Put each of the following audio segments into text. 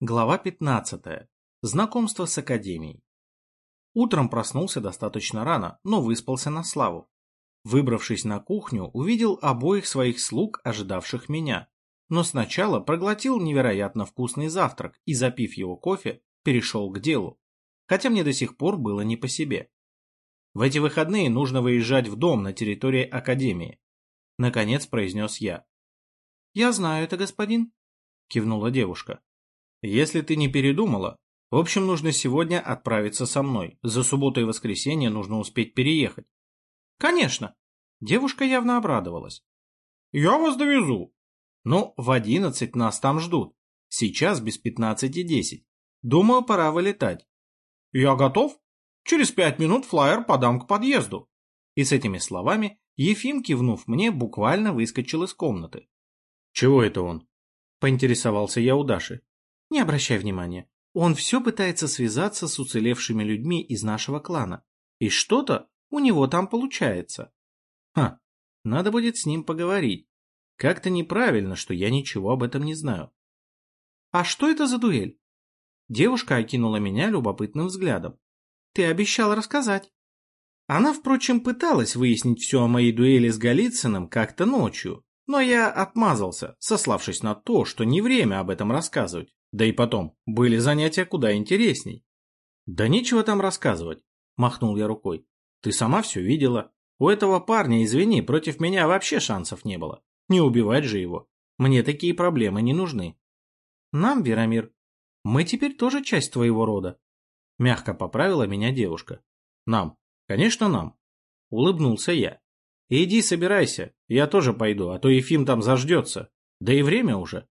Глава 15. Знакомство с Академией. Утром проснулся достаточно рано, но выспался на славу. Выбравшись на кухню, увидел обоих своих слуг, ожидавших меня. Но сначала проглотил невероятно вкусный завтрак и, запив его кофе, перешел к делу. Хотя мне до сих пор было не по себе. В эти выходные нужно выезжать в дом на территории Академии. Наконец произнес я. «Я знаю это, господин», — кивнула девушка. «Если ты не передумала, в общем, нужно сегодня отправиться со мной. За субботу и воскресенье нужно успеть переехать». «Конечно!» Девушка явно обрадовалась. «Я вас довезу». «Ну, в одиннадцать нас там ждут. Сейчас без пятнадцати десять. Думаю, пора вылетать». «Я готов. Через пять минут флаер подам к подъезду». И с этими словами Ефим, кивнув мне, буквально выскочил из комнаты. «Чего это он?» — поинтересовался я у Даши. «Не обращай внимания. Он все пытается связаться с уцелевшими людьми из нашего клана. И что-то у него там получается. Ха, надо будет с ним поговорить. Как-то неправильно, что я ничего об этом не знаю. А что это за дуэль? Девушка окинула меня любопытным взглядом. Ты обещал рассказать. Она, впрочем, пыталась выяснить все о моей дуэли с Голицыным как-то ночью, но я отмазался, сославшись на то, что не время об этом рассказывать. Да и потом, были занятия куда интересней. Да нечего там рассказывать, махнул я рукой. Ты сама все видела. У этого парня, извини, против меня вообще шансов не было. Не убивать же его. Мне такие проблемы не нужны. Нам, Верамир, мы теперь тоже часть твоего рода. Мягко поправила меня девушка. Нам. Конечно, нам. Улыбнулся я. Иди собирайся, я тоже пойду, а то Ефим там заждется. Да и время уже.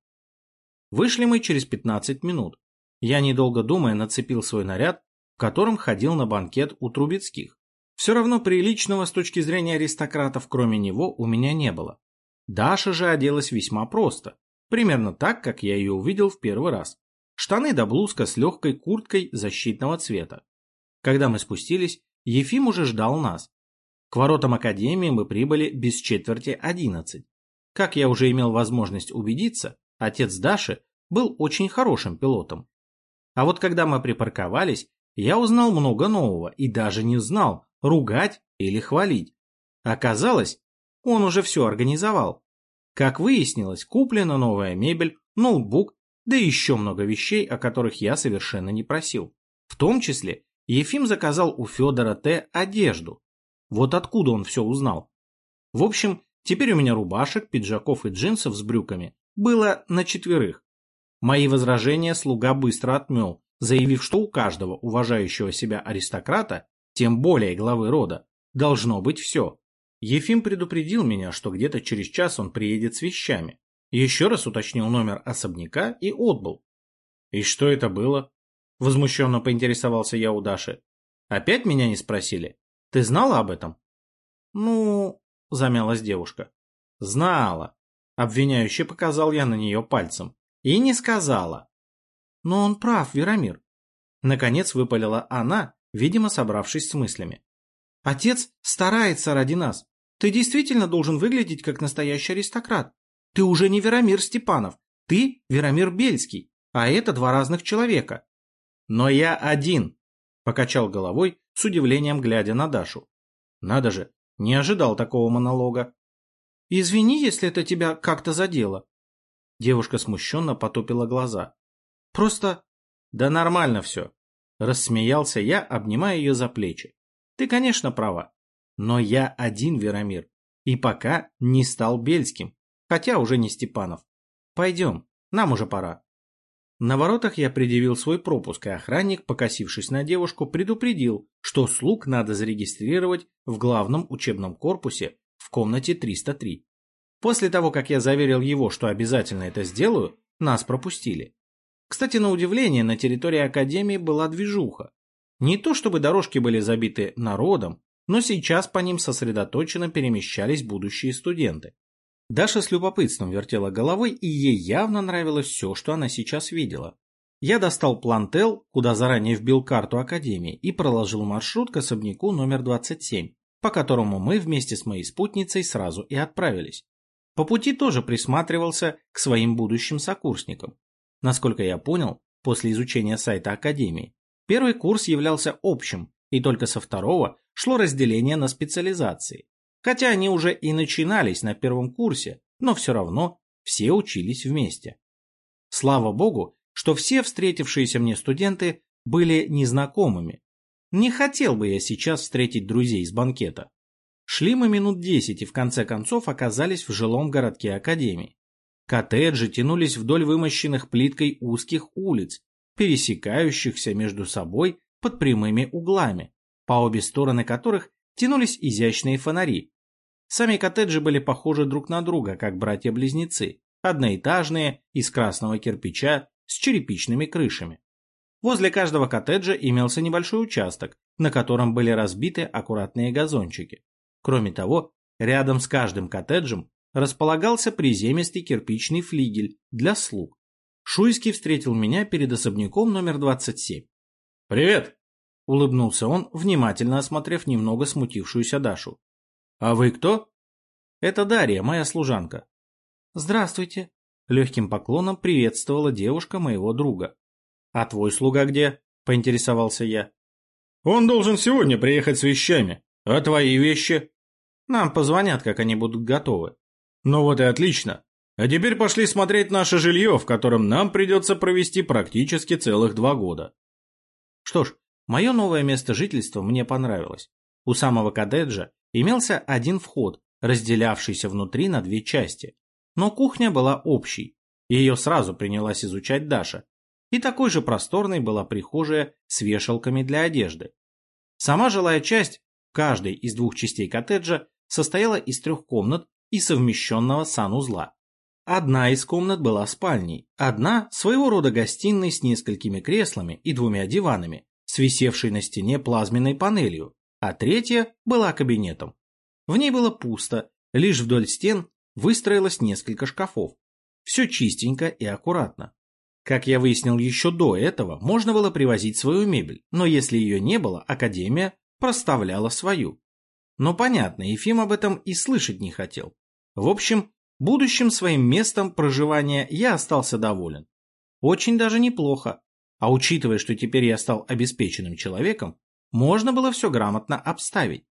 Вышли мы через пятнадцать минут. Я, недолго думая, нацепил свой наряд, в котором ходил на банкет у Трубецких. Все равно приличного с точки зрения аристократов, кроме него, у меня не было. Даша же оделась весьма просто, примерно так, как я ее увидел в первый раз. Штаны да блузка с легкой курткой защитного цвета. Когда мы спустились, Ефим уже ждал нас. К воротам академии мы прибыли без четверти одиннадцать. Как я уже имел возможность убедиться, отец Даши был очень хорошим пилотом. А вот когда мы припарковались, я узнал много нового и даже не знал, ругать или хвалить. Оказалось, он уже все организовал. Как выяснилось, куплена новая мебель, ноутбук, да еще много вещей, о которых я совершенно не просил. В том числе Ефим заказал у Федора Т. одежду. Вот откуда он все узнал. В общем, теперь у меня рубашек, пиджаков и джинсов с брюками было на четверых. Мои возражения слуга быстро отмел, заявив, что у каждого уважающего себя аристократа, тем более главы рода, должно быть все. Ефим предупредил меня, что где-то через час он приедет с вещами. Еще раз уточнил номер особняка и отбыл. И что это было? Возмущенно поинтересовался я у Даши. Опять меня не спросили? Ты знала об этом? Ну, замялась девушка. Знала. Обвиняюще показал я на нее пальцем. И не сказала. Но он прав, Верамир. Наконец выпалила она, видимо, собравшись с мыслями. Отец старается ради нас. Ты действительно должен выглядеть как настоящий аристократ. Ты уже не Верамир Степанов, ты Верамир Бельский, а это два разных человека. Но я один, покачал головой, с удивлением глядя на Дашу. Надо же, не ожидал такого монолога. Извини, если это тебя как-то задело. Девушка смущенно потупила глаза. Просто... Да нормально все. Рассмеялся я, обнимая ее за плечи. Ты, конечно, права. Но я один, Верамир. И пока не стал Бельским. Хотя уже не Степанов. Пойдем, нам уже пора. На воротах я предъявил свой пропуск, и охранник, покосившись на девушку, предупредил, что слуг надо зарегистрировать в главном учебном корпусе в комнате 303. После того, как я заверил его, что обязательно это сделаю, нас пропустили. Кстати, на удивление, на территории Академии была движуха. Не то чтобы дорожки были забиты народом, но сейчас по ним сосредоточенно перемещались будущие студенты. Даша с любопытством вертела головой, и ей явно нравилось все, что она сейчас видела. Я достал план ТЭЛ, куда заранее вбил карту Академии, и проложил маршрут к особняку номер 27, по которому мы вместе с моей спутницей сразу и отправились. По пути тоже присматривался к своим будущим сокурсникам. Насколько я понял, после изучения сайта Академии. Первый курс являлся общим, и только со второго шло разделение на специализации. Хотя они уже и начинались на первом курсе, но все равно все учились вместе. Слава богу, что все встретившиеся мне студенты были незнакомыми. Не хотел бы я сейчас встретить друзей с банкета. Шли мы минут десять и в конце концов оказались в жилом городке Академии. Коттеджи тянулись вдоль вымощенных плиткой узких улиц, пересекающихся между собой под прямыми углами, по обе стороны которых тянулись изящные фонари. Сами коттеджи были похожи друг на друга, как братья-близнецы, одноэтажные, из красного кирпича, с черепичными крышами. Возле каждого коттеджа имелся небольшой участок, на котором были разбиты аккуратные газончики. Кроме того, рядом с каждым коттеджем располагался приземистый кирпичный флигель для слуг. Шуйский встретил меня перед особняком номер 27. «Привет!» — улыбнулся он, внимательно осмотрев немного смутившуюся Дашу. «А вы кто?» «Это Дарья, моя служанка». «Здравствуйте!» — легким поклоном приветствовала девушка моего друга. «А твой слуга где?» — поинтересовался я. «Он должен сегодня приехать с вещами. А твои вещи?» «Нам позвонят, как они будут готовы». «Ну вот и отлично. А теперь пошли смотреть наше жилье, в котором нам придется провести практически целых два года». Что ж, мое новое место жительства мне понравилось. У самого коттеджа имелся один вход, разделявшийся внутри на две части. Но кухня была общей. Ее сразу принялась изучать Даша, и такой же просторной была прихожая с вешалками для одежды. Сама жилая часть каждой из двух частей коттеджа состояла из трех комнат и совмещенного санузла. Одна из комнат была спальней, одна – своего рода гостиной с несколькими креслами и двумя диванами, с висевшей на стене плазменной панелью, а третья была кабинетом. В ней было пусто, лишь вдоль стен выстроилось несколько шкафов. Все чистенько и аккуратно. Как я выяснил еще до этого, можно было привозить свою мебель, но если ее не было, Академия проставляла свою. Но понятно, Ефим об этом и слышать не хотел. В общем, будущим своим местом проживания я остался доволен. Очень даже неплохо. А учитывая, что теперь я стал обеспеченным человеком, можно было все грамотно обставить.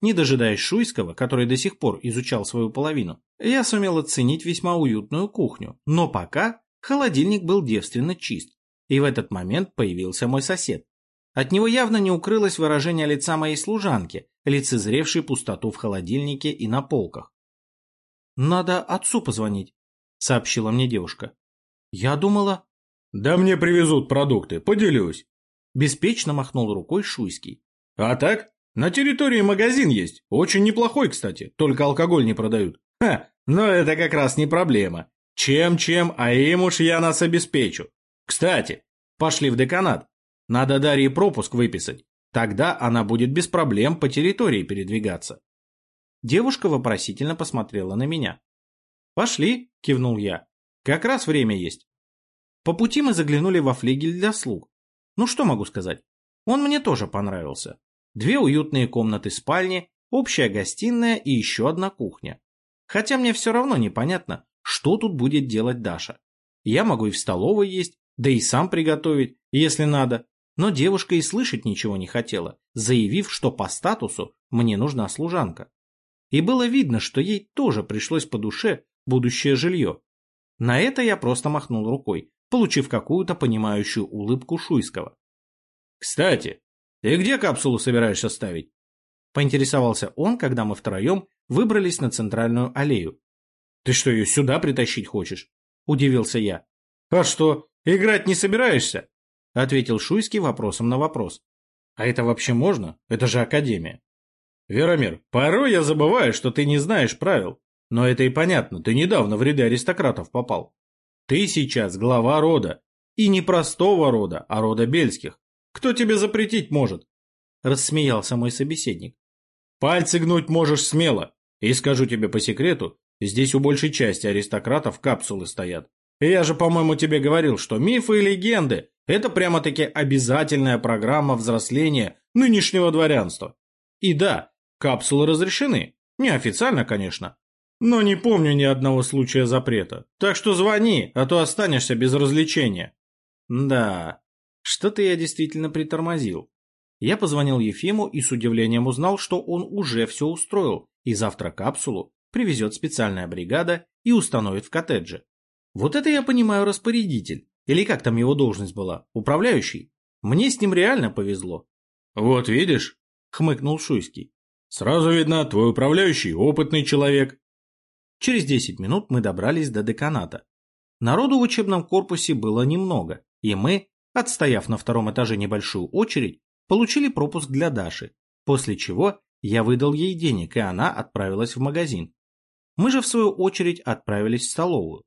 Не дожидаясь Шуйского, который до сих пор изучал свою половину, я сумел оценить весьма уютную кухню, но пока Холодильник был девственно чист, и в этот момент появился мой сосед. От него явно не укрылось выражение лица моей служанки, лицезревшей пустоту в холодильнике и на полках. «Надо отцу позвонить», — сообщила мне девушка. «Я думала...» «Да мне привезут продукты, поделюсь», — беспечно махнул рукой Шуйский. «А так, на территории магазин есть, очень неплохой, кстати, только алкоголь не продают. Ха, но это как раз не проблема. Чем-чем, а им уж я нас обеспечу. Кстати, пошли в деканат. Надо Дарье пропуск выписать. Тогда она будет без проблем по территории передвигаться. Девушка вопросительно посмотрела на меня. «Пошли», — кивнул я. «Как раз время есть». По пути мы заглянули во флигель для слуг. Ну что могу сказать? Он мне тоже понравился. Две уютные комнаты спальни, общая гостиная и еще одна кухня. Хотя мне все равно непонятно, что тут будет делать Даша. Я могу и в столовой есть, да и сам приготовить, если надо. Но девушка и слышать ничего не хотела, заявив, что по статусу мне нужна служанка. И было видно, что ей тоже пришлось по душе будущее жилье. На это я просто махнул рукой, получив какую-то понимающую улыбку Шуйского. «Кстати, ты где капсулу собираешься ставить?» Поинтересовался он, когда мы втроем выбрались на центральную аллею, ты что, ее сюда притащить хочешь? Удивился я. А что, играть не собираешься? Ответил Шуйский вопросом на вопрос. А это вообще можно? Это же академия. Веромир, порой я забываю, что ты не знаешь правил. Но это и понятно, ты недавно в ряды аристократов попал. Ты сейчас глава рода. И не простого рода, а рода Бельских. Кто тебе запретить может? Рассмеялся мой собеседник. Пальцы гнуть можешь смело. И скажу тебе по секрету, Здесь у большей части аристократов капсулы стоят. Я же, по-моему, тебе говорил, что мифы и легенды – это прямо-таки обязательная программа взросления нынешнего дворянства. И да, капсулы разрешены. Неофициально, конечно. Но не помню ни одного случая запрета. Так что звони, а то останешься без развлечения. Да, что-то я действительно притормозил. Я позвонил Ефиму и с удивлением узнал, что он уже все устроил, и завтра капсулу привезет специальная бригада и установит в коттедже. Вот это я понимаю распорядитель, или как там его должность была, управляющий. Мне с ним реально повезло. Вот видишь, хмыкнул Шуйский. Сразу видно, твой управляющий опытный человек. Через десять минут мы добрались до деканата. Народу в учебном корпусе было немного, и мы, отстояв на втором этаже небольшую очередь, получили пропуск для Даши, после чего я выдал ей денег, и она отправилась в магазин. Мы же, в свою очередь, отправились в столовую.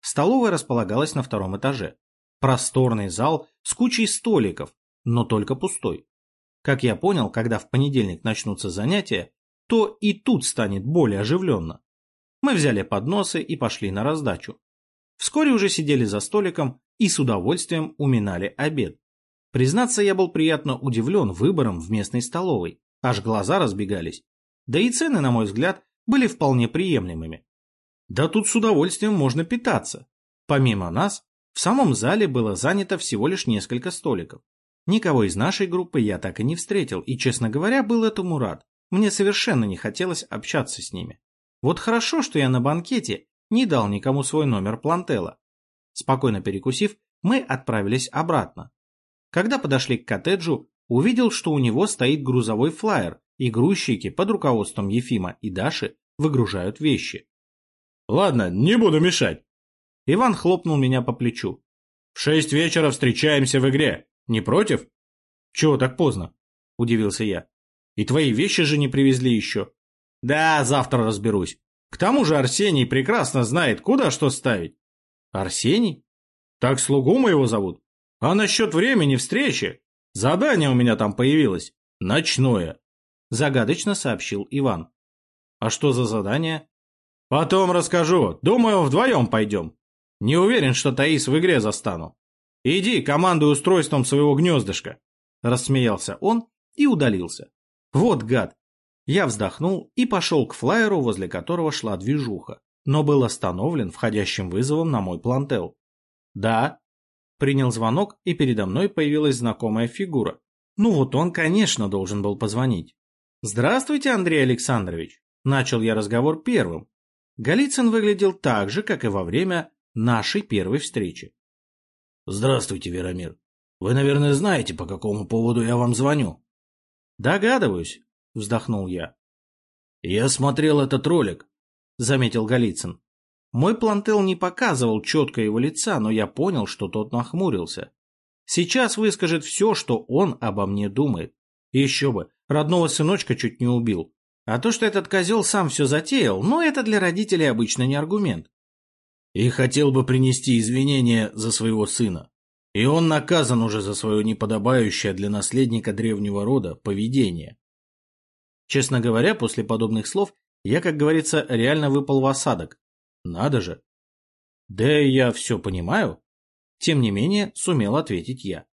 Столовая располагалась на втором этаже. Просторный зал с кучей столиков, но только пустой. Как я понял, когда в понедельник начнутся занятия, то и тут станет более оживленно. Мы взяли подносы и пошли на раздачу. Вскоре уже сидели за столиком и с удовольствием уминали обед. Признаться, я был приятно удивлен выбором в местной столовой, аж глаза разбегались. Да и цены, на мой взгляд, были вполне приемлемыми. Да тут с удовольствием можно питаться. Помимо нас, в самом зале было занято всего лишь несколько столиков. Никого из нашей группы я так и не встретил, и, честно говоря, был этому рад. Мне совершенно не хотелось общаться с ними. Вот хорошо, что я на банкете не дал никому свой номер плантела. Спокойно перекусив, мы отправились обратно. Когда подошли к коттеджу, увидел, что у него стоит грузовой флайер, и грузчики под руководством Ефима и Даши выгружают вещи. «Ладно, не буду мешать». Иван хлопнул меня по плечу. «В шесть вечера встречаемся в игре. Не против?» «Чего так поздно?» – удивился я. «И твои вещи же не привезли еще». «Да, завтра разберусь. К тому же Арсений прекрасно знает, куда что ставить». «Арсений?» «Так слугу моего зовут. А насчет времени встречи? Задание у меня там появилось. Ночное. Загадочно сообщил Иван. А что за задание? Потом расскажу. Думаю, вдвоем пойдем. Не уверен, что Таис в игре застану. Иди, командуй устройством своего гнездышка. Рассмеялся он и удалился. Вот гад. Я вздохнул и пошел к флайеру, возле которого шла движуха, но был остановлен входящим вызовом на мой плантел. «Да», Принял звонок, и передо мной появилась знакомая фигура. Ну вот он, конечно, должен был позвонить. «Здравствуйте, Андрей Александрович!» Начал я разговор первым. Голицын выглядел так же, как и во время нашей первой встречи. «Здравствуйте, Веромир. Вы, наверное, знаете, по какому поводу я вам звоню?» «Догадываюсь», — вздохнул я. «Я смотрел этот ролик», — заметил Голицын. Мой плантел не показывал четко его лица, но я понял, что тот нахмурился. Сейчас выскажет все, что он обо мне думает. Еще бы, родного сыночка чуть не убил. А то, что этот козел сам все затеял, ну это для родителей обычно не аргумент. И хотел бы принести извинения за своего сына. И он наказан уже за свое неподобающее для наследника древнего рода поведение. Честно говоря, после подобных слов я, как говорится, реально выпал в осадок. Надо же. Да я все понимаю. Тем не менее, сумел ответить я.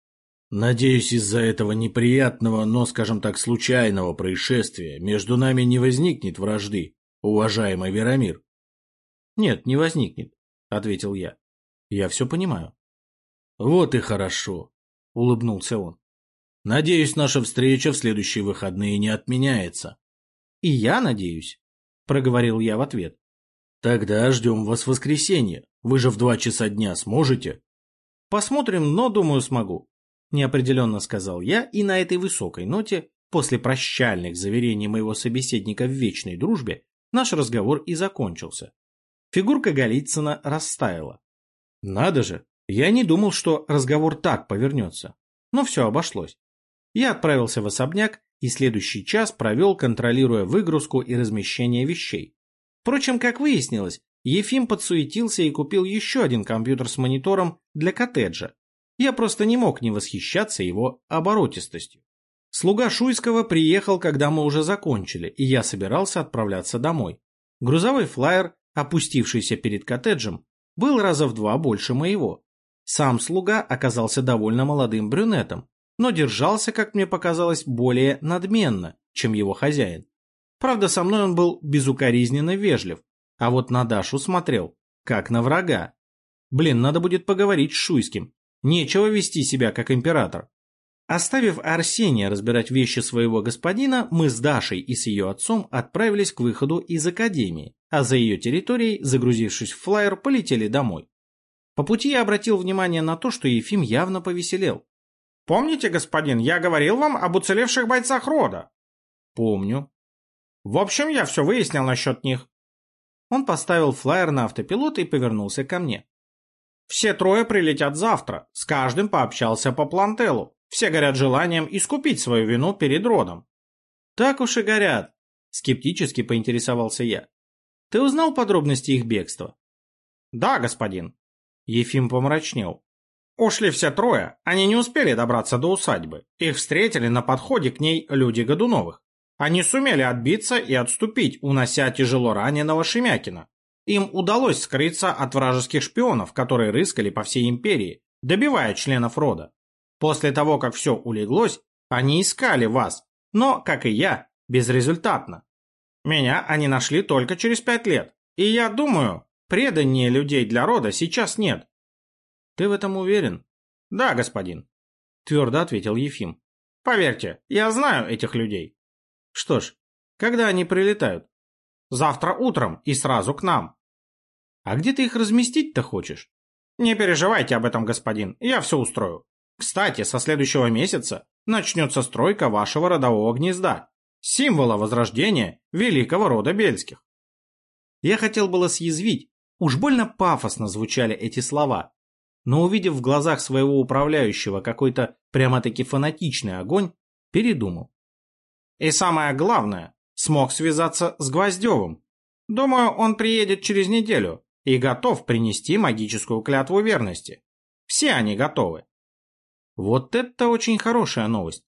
Надеюсь, из-за этого неприятного, но, скажем так, случайного происшествия между нами не возникнет вражды, уважаемый Веромир. Нет, не возникнет, ответил я. Я все понимаю. Вот и хорошо, улыбнулся он. Надеюсь, наша встреча в следующие выходные не отменяется. И я надеюсь, проговорил я в ответ. Тогда ждем вас в воскресенье. Вы же в два часа дня сможете? Посмотрим, но думаю смогу. Неопределенно сказал я, и на этой высокой ноте, после прощальных заверений моего собеседника в вечной дружбе, наш разговор и закончился. Фигурка Голицына растаяла. Надо же, я не думал, что разговор так повернется. Но все обошлось. Я отправился в особняк и следующий час провел, контролируя выгрузку и размещение вещей. Впрочем, как выяснилось, Ефим подсуетился и купил еще один компьютер с монитором для коттеджа. Я просто не мог не восхищаться его оборотистостью. Слуга Шуйского приехал, когда мы уже закончили, и я собирался отправляться домой. Грузовой флайер, опустившийся перед коттеджем, был раза в два больше моего. Сам слуга оказался довольно молодым брюнетом, но держался, как мне показалось, более надменно, чем его хозяин. Правда, со мной он был безукоризненно вежлив, а вот на Дашу смотрел, как на врага. Блин, надо будет поговорить с Шуйским. Нечего вести себя как император. Оставив Арсения разбирать вещи своего господина, мы с Дашей и с ее отцом отправились к выходу из академии, а за ее территорией, загрузившись в флайер, полетели домой. По пути я обратил внимание на то, что Ефим явно повеселел. «Помните, господин, я говорил вам об уцелевших бойцах рода?» «Помню». «В общем, я все выяснил насчет них». Он поставил флайер на автопилот и повернулся ко мне. «Все трое прилетят завтра, с каждым пообщался по плантелу. Все горят желанием искупить свою вину перед родом. Так уж и горят, скептически поинтересовался я. Ты узнал подробности их бегства? Да, господин. Ефим помрачнел. Ушли все трое, они не успели добраться до усадьбы. Их встретили на подходе к ней люди Годуновых. Они сумели отбиться и отступить, унося тяжело раненого Шемякина. Им удалось скрыться от вражеских шпионов, которые рыскали по всей империи, добивая членов рода. После того, как все улеглось, они искали вас, но, как и я, безрезультатно. Меня они нашли только через пять лет, и я думаю, предания людей для рода сейчас нет. Ты в этом уверен? Да, господин. Твердо ответил Ефим. Поверьте, я знаю этих людей. Что ж, когда они прилетают? Завтра утром и сразу к нам. А где ты их разместить-то хочешь? Не переживайте об этом, господин, я все устрою. Кстати, со следующего месяца начнется стройка вашего родового гнезда, символа возрождения великого рода Бельских. Я хотел было съязвить, уж больно пафосно звучали эти слова, но увидев в глазах своего управляющего какой-то прямо-таки фанатичный огонь, передумал. И самое главное, смог связаться с Гвоздевым. Думаю, он приедет через неделю и готов принести магическую клятву верности. Все они готовы. Вот это очень хорошая новость.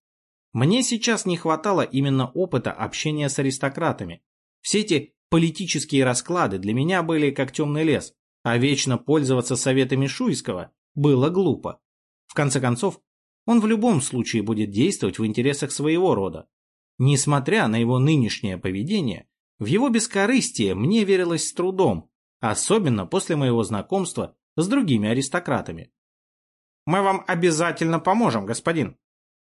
Мне сейчас не хватало именно опыта общения с аристократами. Все эти политические расклады для меня были как темный лес, а вечно пользоваться советами Шуйского было глупо. В конце концов, он в любом случае будет действовать в интересах своего рода. Несмотря на его нынешнее поведение, в его бескорыстие мне верилось с трудом, особенно после моего знакомства с другими аристократами. Мы вам обязательно поможем, господин.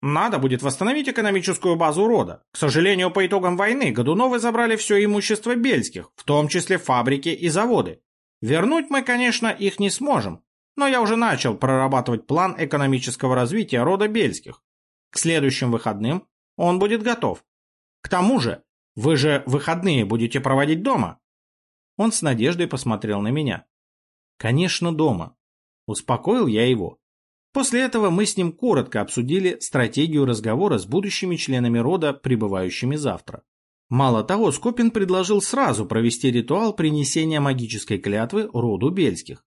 Надо будет восстановить экономическую базу рода. К сожалению, по итогам войны Годуновы забрали все имущество Бельских, в том числе фабрики и заводы. Вернуть мы, конечно, их не сможем, но я уже начал прорабатывать план экономического развития рода Бельских. К следующим выходным он будет готов. К тому же, вы же выходные будете проводить дома. Он с надеждой посмотрел на меня. Конечно, дома. Успокоил я его. После этого мы с ним коротко обсудили стратегию разговора с будущими членами рода, прибывающими завтра. Мало того, Скопин предложил сразу провести ритуал принесения магической клятвы роду Бельских.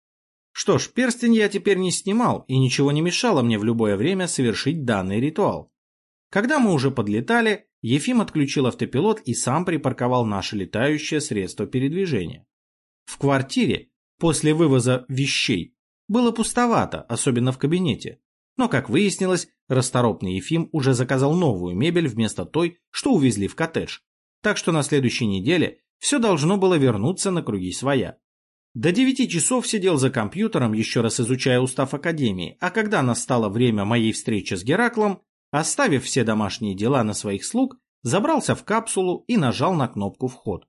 Что ж, перстень я теперь не снимал, и ничего не мешало мне в любое время совершить данный ритуал. Когда мы уже подлетали, Ефим отключил автопилот и сам припарковал наше летающее средство передвижения. В квартире, после вывоза вещей, было пустовато, особенно в кабинете. Но, как выяснилось, расторопный Ефим уже заказал новую мебель вместо той, что увезли в коттедж. Так что на следующей неделе все должно было вернуться на круги своя. До девяти часов сидел за компьютером, еще раз изучая устав Академии, а когда настало время моей встречи с Гераклом, оставив все домашние дела на своих слуг, забрался в капсулу и нажал на кнопку «Вход».